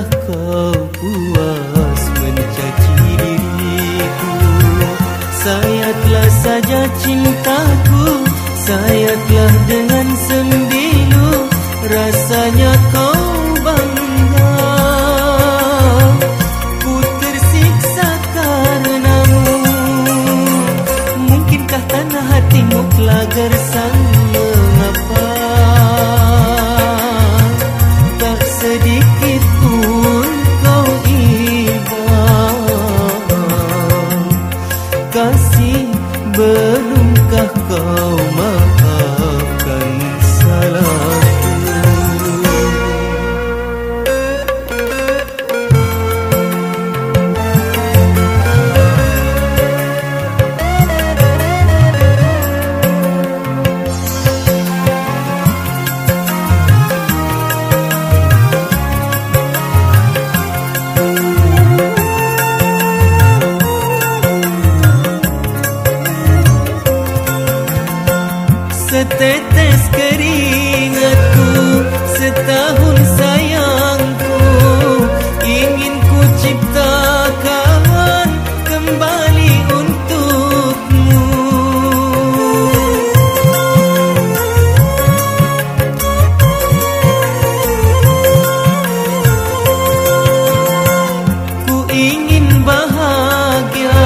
kau puas mencaci diriku? Saya telah saja cintaku Saya telah dengan sembilu. Rasanya kau Setetes keringatku Setahun sayangku Ingin ku ciptakan Kembali untukmu. Ku ingin bahagia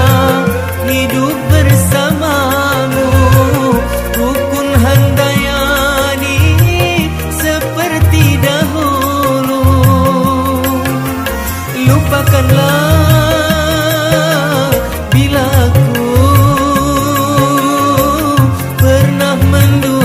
Hidup bersamamu Bila ku Pernah menduakan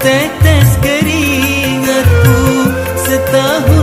Setetes keringatku Setahun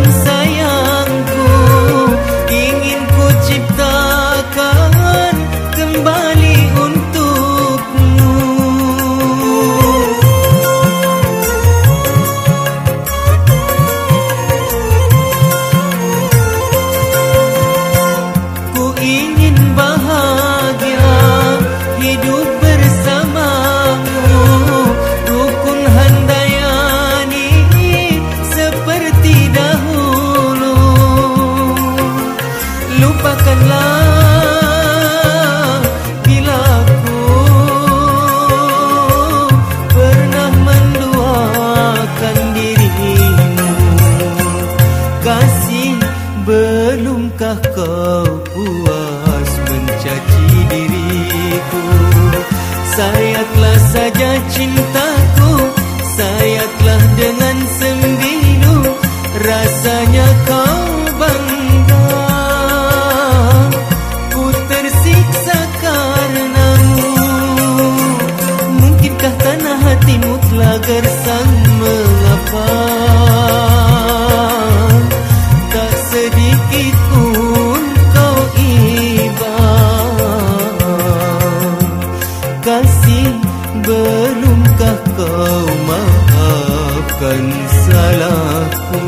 belumkah kau puas mencaci diriku? Saya telah saja cintaku Saya telah dengan sembilu Rasanya kau bangga. Ku tersiksa karenamu. Mungkinkah tanah hatimu telah gersang Kasih belumkah kau maafkan salahku